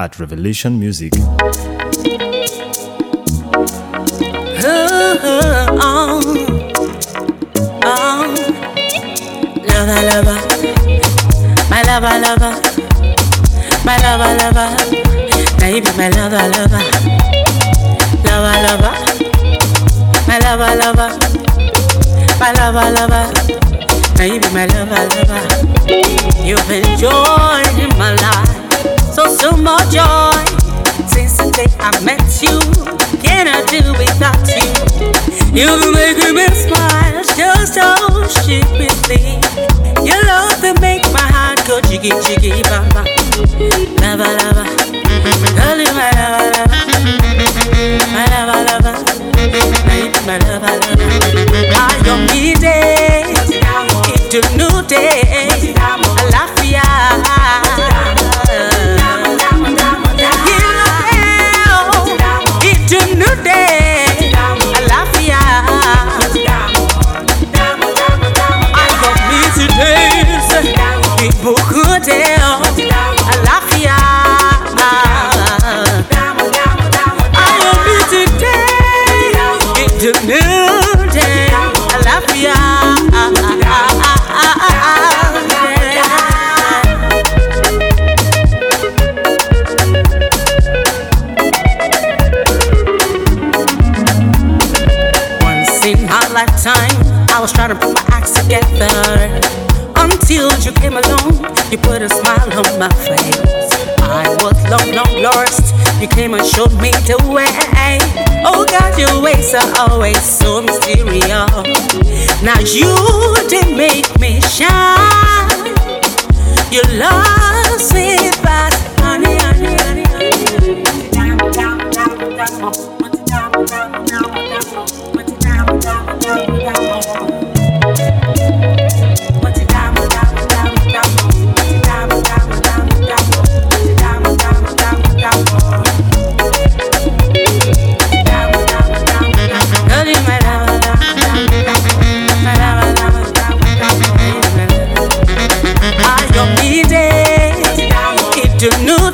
at Revelation Music. Oh, oh, my lover, lover, my lover, lover, my lover, lover, lover, lover, my lover, lover, my lover, lover, my lover, lover. You've my life, so so much joy since the day I met you. Can I do without you? You're making me smile, just so secretly. Your love to make my heart go jiggy jiggy bamba. Lava lava, girl you my lava lava, my lava, baby my lava lava. I don't need it, I was trying to put my acts together. Until you came along, you put a smile on my face. I was long, long lost. You came and showed me the way. God, your ways are always so mysterious. Now you did make me shine. Your love